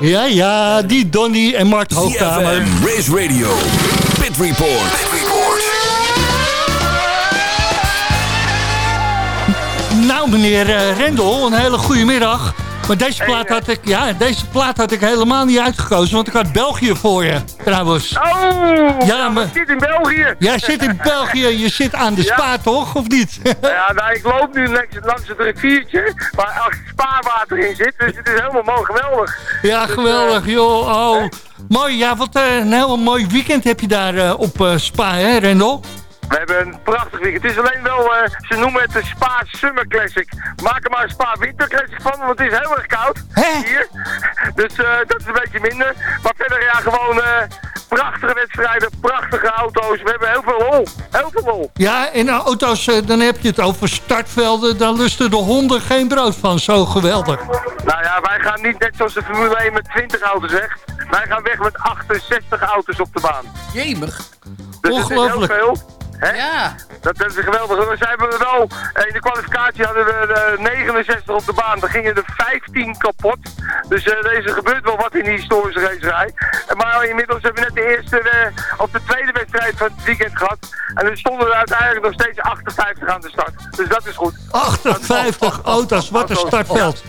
Speaker 7: Ja, ja, die
Speaker 8: Donny en Mart Hoogkamer.
Speaker 4: Race Radio. Pit Report.
Speaker 8: Nou, meneer eh, Rendel, een hele goede middag. Maar deze plaat, had ik, ja, deze plaat had ik helemaal niet uitgekozen, want ik had België voor je, trouwens.
Speaker 15: Oh,
Speaker 8: Ja, maar-
Speaker 15: ik zit in België.
Speaker 8: Jij zit in België, je zit aan de
Speaker 15: Ja.
Speaker 8: spa, toch? Of niet?
Speaker 15: Ja, nou, ik loop nu langs, langs het riviertje waar echt spaarwater in zit. Dus het is helemaal mooi, geweldig.
Speaker 8: Ja,
Speaker 15: Dus,
Speaker 8: geweldig,
Speaker 15: eh,
Speaker 8: joh. Oh. Mooi, ja, wat eh, een heel mooi weekend heb je daar eh, op Spa, hè, Rendel?
Speaker 15: We hebben een prachtig weekend. Het is alleen wel, eh, ze noemen het de Spa Summer Classic. Maak er maar een Spa Winter Classic van, want het is heel erg koud hier. Dus eh, dat is een beetje minder. Maar verder ja, gewoon eh, prachtige wedstrijden, prachtige auto's. We hebben heel veel lol. Heel veel lol.
Speaker 8: Ja, en eh, auto's, dan heb je het over startvelden. Daar lusten de honden geen brood van. Zo geweldig.
Speaker 15: Nou ja, wij gaan niet net zoals de Formule 1 met 20 auto's weg. Wij gaan weg met 68 auto's op de baan.
Speaker 9: Jemig.
Speaker 15: Dus
Speaker 8: Ongelooflijk.
Speaker 15: Hè?
Speaker 9: Ja.
Speaker 15: Dat, dat is geweldig. We zijn er wel, eh, in de kwalificatie hadden we er 69 op de baan. Er gingen er 15 kapot. Dus eh, deze gebeurt wel wat in die historische racerij. En Maar inmiddels hebben we net de eerste, eh, of de tweede wedstrijd van het weekend gehad. En er stonden er uiteindelijk nog steeds 58 aan de start. Dus dat is goed.
Speaker 8: 58 auto's, wat een startveld.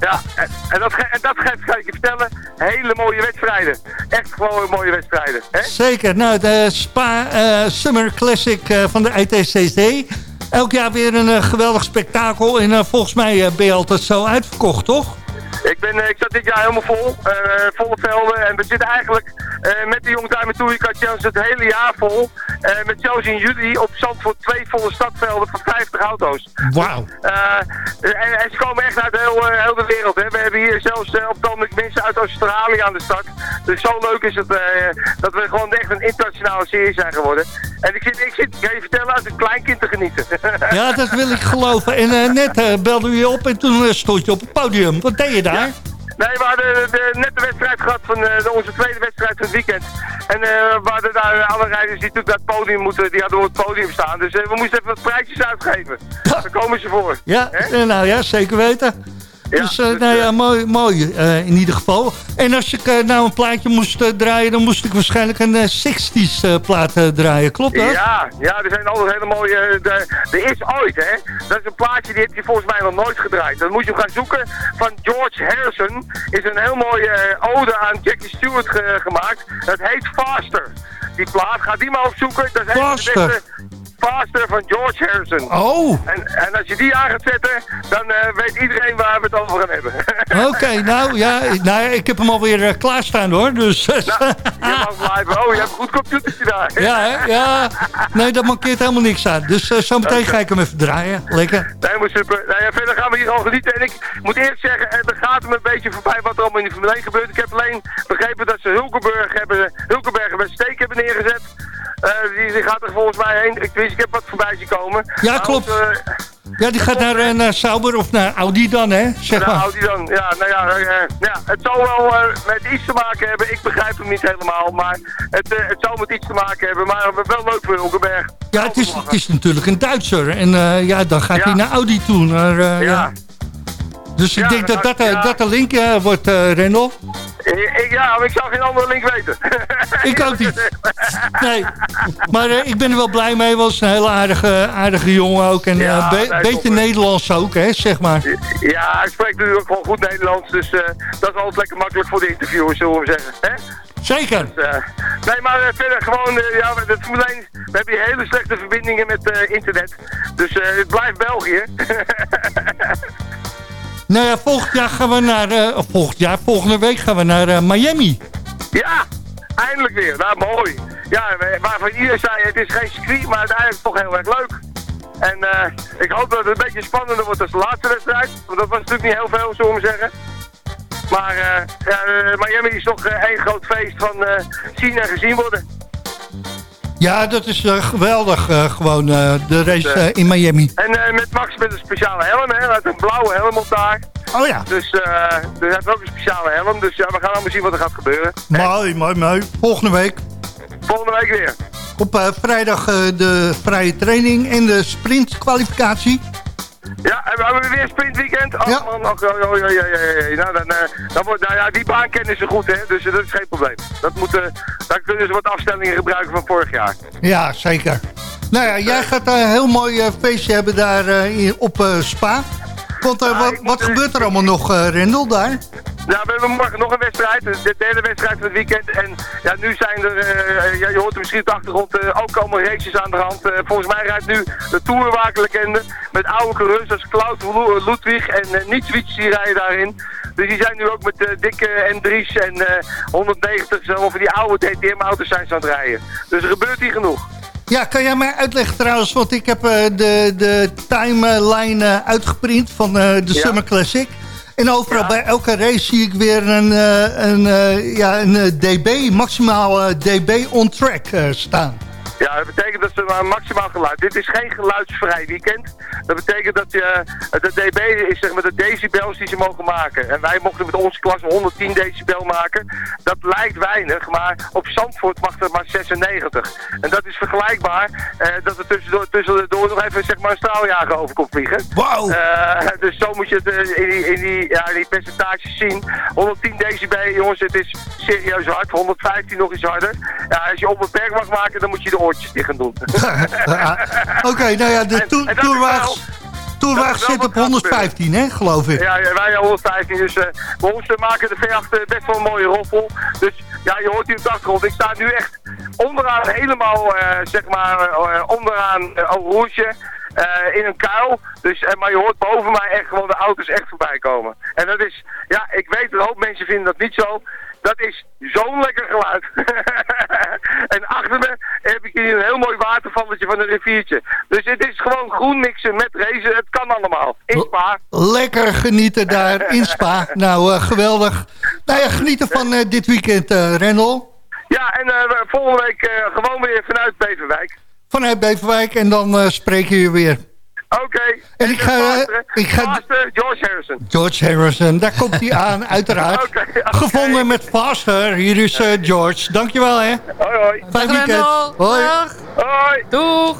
Speaker 15: Ja, en, en dat, en dat geeft, kan ik je vertellen, hele mooie wedstrijden. Echt gewoon mooie wedstrijden. Hè?
Speaker 8: Zeker. Nou, de Spa eh, Summer Classic eh, van de ITCC. Elk jaar weer een eh, geweldig spektakel. En volgens mij ben je altijd zo uitverkocht, toch?
Speaker 15: Ik, ben, ik zat dit jaar helemaal vol, volle velden. En we zitten eigenlijk met de Young Diamond Touring Challenge het hele jaar vol. Eh, met zelfs in juli op Zandvoort twee volle stadvelden van 50 auto's.
Speaker 8: Wauw.
Speaker 15: Eh, en, en ze komen echt uit heel, eh, heel de wereld. Hè. We hebben hier zelfs eh, op het ogenblik mensen uit Australië aan de start. Dus zo leuk is het eh, dat we gewoon echt een internationale serie zijn geworden. En ik zit, ik zit ik kan je vertellen, als een kleinkind te genieten. [laughs]
Speaker 8: Ja, dat wil ik geloven. En eh, net eh, belde u je op en toen eh, stond je op het podium. Wat deed je daar?
Speaker 15: Nee, we hadden de, net de wedstrijd gehad van eh, de- onze tweede wedstrijd van het weekend. En eh, we hadden daar alle rijders die natuurlijk naar het podium moeten, die hadden op het podium staan. Dus eh, we moesten even wat prijsjes uitgeven. Daar komen ze voor.
Speaker 8: Ja, eh, nou ja, zeker weten. Dus, eh, nou ja, mooi, mooi eh, in ieder geval. En als ik eh, nou een plaatje moest draaien, dan moest ik waarschijnlijk een eh, 60s eh, plaat draaien. Klopt dat?
Speaker 15: Ja, ja, er zijn altijd hele mooie... de- er is ooit, hè. Dat is een plaatje, die heeft hij volgens mij nog nooit gedraaid. Dan moet je hem gaan zoeken. Van George Harrison is een heel mooie ode aan Jackie Stewart ge- gemaakt. Dat heet Faster. Die plaat, ga die maar opzoeken. Dat is een van de
Speaker 8: Faster.
Speaker 15: beste... Faster van George Harrison.
Speaker 8: Oh.
Speaker 15: En, en als je die aan gaat zetten, dan eh, weet iedereen waar we het over gaan hebben.
Speaker 8: Oké, [laughs] nou ja, ik- nou ik heb hem alweer eh, klaarstaan hoor. Dus,
Speaker 15: je mag blijven. Oh, je hebt een goed computertje daar.
Speaker 8: ja, hè? ja, nee, dat mankeert helemaal niks aan. Dus eh, zometeen ga ik hem even draaien. Lekker.
Speaker 15: Nee, maar super. Nou ja, verder gaan we hier gewoon genieten. En ik moet eerlijk zeggen, er gaat me een beetje voorbij wat er allemaal in de Formule 1 gebeurt. Ik heb alleen begrepen dat ze Hulkenberg hebben, Hulkenberg bij steek hebben neergezet. Die, die gaat er volgens mij heen. Ik, ik heb wat voorbij zien komen.
Speaker 8: Ja,
Speaker 15: Maar
Speaker 8: klopt.
Speaker 15: eh,
Speaker 8: Ja, die gaat naar, eh, naar Sauber of naar Audi dan, hè? Zeg
Speaker 15: nou,
Speaker 8: maar.
Speaker 15: houdt hij dan. Ja, nou ja, eh, ja het zal wel met iets te maken hebben. Ik begrijp hem niet helemaal, maar het, het zal met iets te maken hebben. Maar wel leuk voor Hulkenberg.
Speaker 8: Ja, het is, het is natuurlijk een Duitser. En ja, dan gaat hij naar Audi toe. Naar, ja. Dus ik
Speaker 15: Ja,
Speaker 8: denk dat
Speaker 15: dan-
Speaker 8: dat, eh,
Speaker 15: ja.
Speaker 8: dat de link eh, wordt, Rendel.
Speaker 15: Ik- ja, maar ik zou geen andere link weten. [laughs]
Speaker 8: Ik ook niet. Nee, maar ik ben er wel blij mee. Was een hele aardige, aardige jongen ook. En
Speaker 15: Ja,
Speaker 8: een
Speaker 15: nee,
Speaker 8: beetje. Nederlands ook, hè, zeg maar.
Speaker 15: Ja, hij spreekt natuurlijk ook gewoon goed Nederlands, dus dat is altijd lekker makkelijk voor de interviewers, zullen we zeggen. Hè?
Speaker 8: Zeker.
Speaker 15: Dus, nee, maar verder gewoon, ja, 1, we hebben hier hele slechte verbindingen met internet. Dus het blijft België. [laughs]
Speaker 8: Nou ja, volgend jaar gaan we naar... eh, volgend jaar, volgende week gaan we naar eh, Miami.
Speaker 15: ja, eindelijk weer. Nou, mooi. Ja, waarvan iedereen zei, het is geen circuit, maar uiteindelijk toch heel erg leuk. En eh, ik hoop dat het een beetje spannender wordt als de laatste wedstrijd. Want dat was natuurlijk niet heel veel, zullen we zeggen. Maar ja, Miami is toch één groot feest van zien en gezien worden.
Speaker 8: Ja, dat is eh, geweldig. eh, gewoon eh, de race in Miami.
Speaker 15: En met Max met een speciale helm, hè. Hij had een blauwe helm op daar.
Speaker 8: Oh ja.
Speaker 15: Dus, dus hij heeft ook een speciale helm. Dus ja, we gaan allemaal zien wat er gaat gebeuren.
Speaker 8: Mooi, mooi, mooi. Volgende week.
Speaker 15: Volgende week weer.
Speaker 8: Op vrijdag de vrije training en de sprintkwalificatie.
Speaker 15: Ja, en we hebben weer sprintweekend. Oh man, oh, oh, oh, oh, oh. Nou, dan, eh, dan wordt, nou ja, die baan kennen ze goed, hè. Dus eh, dat is geen probleem. Dat moet, eh, dan kunnen ze wat afstellingen gebruiken van vorig jaar.
Speaker 8: Ja, zeker. Nou ja, jij gaat een heel mooi feestje hebben daar in- op Spa. Want wat, wat gebeurt er allemaal nog, Rendel, daar?
Speaker 15: Nou, we hebben morgen nog een wedstrijd, de derde wedstrijd van het weekend. En ja, nu zijn er, eh, ja, je hoort er misschien op de achtergrond, eh, ook allemaal races aan de hand. Eh, volgens mij rijdt nu de Tourwakenlegende met oude coureurs als Klaus Lu- Ludwig en uh, die rijden daarin. Dus die zijn nu ook met eh, dikke N3's en eh 190 zo, over die oude DTM-auto's zijn ze aan het rijden. Dus er gebeurt hier genoeg.
Speaker 8: Ja, kan jij mij uitleggen trouwens, want ik heb eh, de, de timeline eh, uitgeprint van eh, de
Speaker 15: Ja.
Speaker 8: Summer Classic. En overal bij elke race zie ik weer een, eh, een, eh, ja, een eh, dB, maximaal dB on track staan.
Speaker 15: Ja, dat betekent dat ze maximaal geluid. Dit is geen geluidsvrij weekend. Dat betekent dat je, de dB is zeg maar de decibels die ze mogen maken. En wij mochten met onze klas 110 decibel maken. Dat lijkt weinig, maar op Zandvoort mag er maar 96. En dat is vergelijkbaar eh, dat er tussendoor, tussendoor nog even zeg maar, een straaljager over komt vliegen.
Speaker 8: Wauw!
Speaker 15: Eh, dus zo moet je het eh, in, die, in, die, ja, in die percentages zien. 110 decibel, jongens, het is serieus hard. 115 nog iets harder. Ja, als je onbeperkt mag maken, dan moet je de oortjes dicht gaan doen. [laughs]
Speaker 8: Oké, nou ja, de to-
Speaker 15: dat dat wel
Speaker 8: zit op
Speaker 15: wat gaat
Speaker 8: 115, hè, geloof ik.
Speaker 15: Ja, ja, wij 115, dus ons eh, maken de V8 eh, best wel een mooie roffel. Dus ja, je hoort hier op de achtergrond. Ik sta nu echt onderaan helemaal, eh, zeg maar, onderaan uh, Rouge. in een kuil. Dus, eh, maar je hoort boven mij echt gewoon de auto's echt voorbij komen. En dat is, ja, ik weet, een hoop mensen vinden dat niet zo. Dat is zo'n lekker geluid. [laughs] en achter me heb ik hier een heel mooi watervalletje van een riviertje. Dus het is gewoon groen mixen met racen. Het kan allemaal. In Spa.
Speaker 8: Lekker genieten daar in Spa. [laughs] Nou, eh, geweldig. Nou ja, genieten van eh, dit weekend, eh Rendel.
Speaker 15: Ja, en volgende week gewoon weer vanuit Beverwijk.
Speaker 8: Vanuit Beverwijk en dan spreken we je weer.
Speaker 15: Oké.
Speaker 8: En ik ga... eh, ik ga
Speaker 15: Master George Harrison.
Speaker 8: George Harrison, daar komt hij [laughs] aan, uiteraard.
Speaker 15: Oké, oké.
Speaker 8: Gevonden met Faster. Hier is eh, George. Dankjewel, hè.
Speaker 15: Hoi, hoi.
Speaker 8: Fijn weekend. Hoi.
Speaker 15: Hoi.
Speaker 9: Doeg.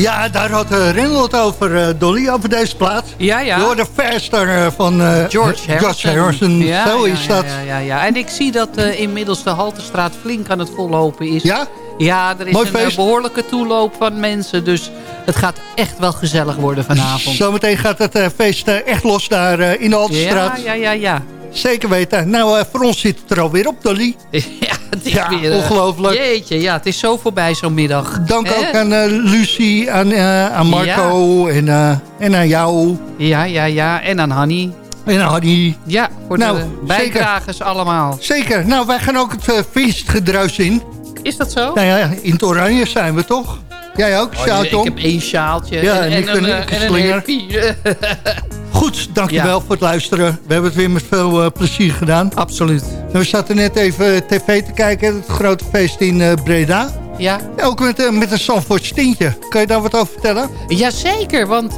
Speaker 8: Ja, daar had uh, over, uh, Dolly, over deze plaat.
Speaker 9: Ja, ja.
Speaker 8: Door de Faster uh, van uh,
Speaker 9: George Harrison.
Speaker 8: Harrison.
Speaker 9: Ja,
Speaker 8: Zo
Speaker 9: ja,
Speaker 8: is dat.
Speaker 9: Ja, ja, ja. En ik zie dat inmiddels de Haltestraat flink aan het vollopen is.
Speaker 8: Ja?
Speaker 9: Ja, er is
Speaker 8: Mooi
Speaker 9: een
Speaker 8: feest.
Speaker 9: behoorlijke toeloop van mensen. Dus het gaat echt wel gezellig worden vanavond.
Speaker 8: Zometeen gaat het feest echt los daar in de Haltestraat.
Speaker 9: Ja, ja, ja, ja.
Speaker 8: Zeker weten. Nou, voor ons zit het er alweer op, Dolly. [laughs]
Speaker 9: Ja, [laughs] het is
Speaker 8: ja,
Speaker 9: weer...
Speaker 8: ongelooflijk.
Speaker 9: Jeetje, ja, het is zo voorbij zo'n middag.
Speaker 8: Dank
Speaker 9: He?
Speaker 8: ook aan uh, Lucie, aan, uh, aan Marco ja. en, uh, en aan jou.
Speaker 9: Ja, ja, ja. En aan Hanny.
Speaker 8: En aan Hanny.
Speaker 9: Ja, voor
Speaker 8: nou,
Speaker 9: de bijdragers
Speaker 8: zeker.
Speaker 9: allemaal.
Speaker 8: Zeker. Nou, wij gaan ook het feestgedruis in.
Speaker 9: Is dat zo?
Speaker 8: Nou ja, in het oranje zijn we toch? Jij ook,
Speaker 9: oh,
Speaker 8: Sjaal
Speaker 9: Ik heb één sjaaltje
Speaker 8: ja,
Speaker 9: en, en, en, een, en een. [laughs]
Speaker 8: Goed, dankjewel ja. voor het luisteren. We hebben het weer met veel uh, plezier gedaan.
Speaker 9: Absoluut.
Speaker 8: We zaten net even tv te kijken. Het grote feest in uh, Breda.
Speaker 9: Ja.
Speaker 8: ja. Ook met, met een Zandvoort tintje. Kan je daar wat over vertellen?
Speaker 9: Jazeker, want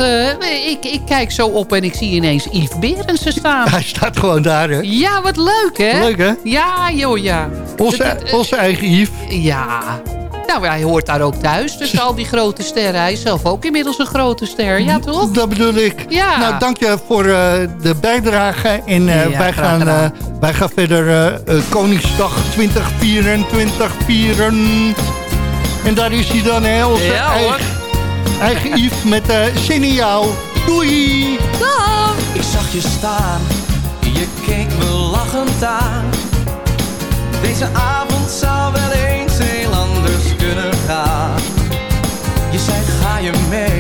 Speaker 9: ik, ik kijk zo op en ik zie ineens Yves Berensen staan. [laughs]
Speaker 8: Hij staat gewoon daar, hè?
Speaker 9: Ja, wat leuk, hè?
Speaker 8: Leuk, hè?
Speaker 9: Ja, joh, ja.
Speaker 8: Onze, onze eigen Yves.
Speaker 9: Ja, nou, hij hoort daar ook thuis. Dus al die grote sterren. Hij is zelf ook inmiddels een grote ster. Ja, toch?
Speaker 8: Dat bedoel ik.
Speaker 9: Ja.
Speaker 8: Nou, dank je voor uh, de bijdrage. En uh, ja, wij, gaan, uh, wij gaan verder Koningsdag 2024 vieren. En daar is hij dan, hè? Onze
Speaker 9: ja,
Speaker 8: eigen, eigen Yves met zin in jou. Doei!
Speaker 9: Dag!
Speaker 11: Ik zag je staan. Je keek me lachend aan. Deze avond zou wel anders Je zei ga je mee,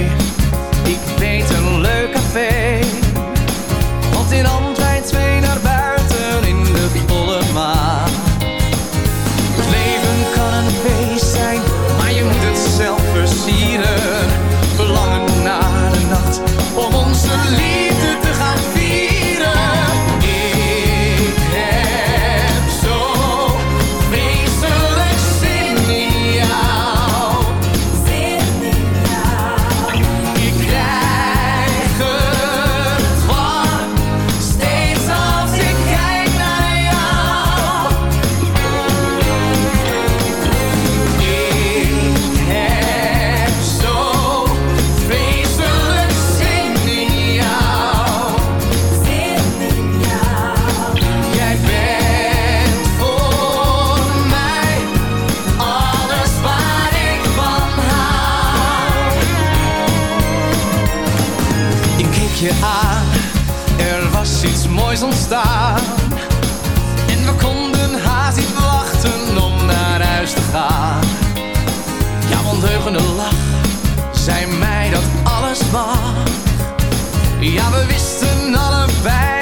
Speaker 11: ondeugende lach zei mij dat alles mag. Ja, we wisten allebei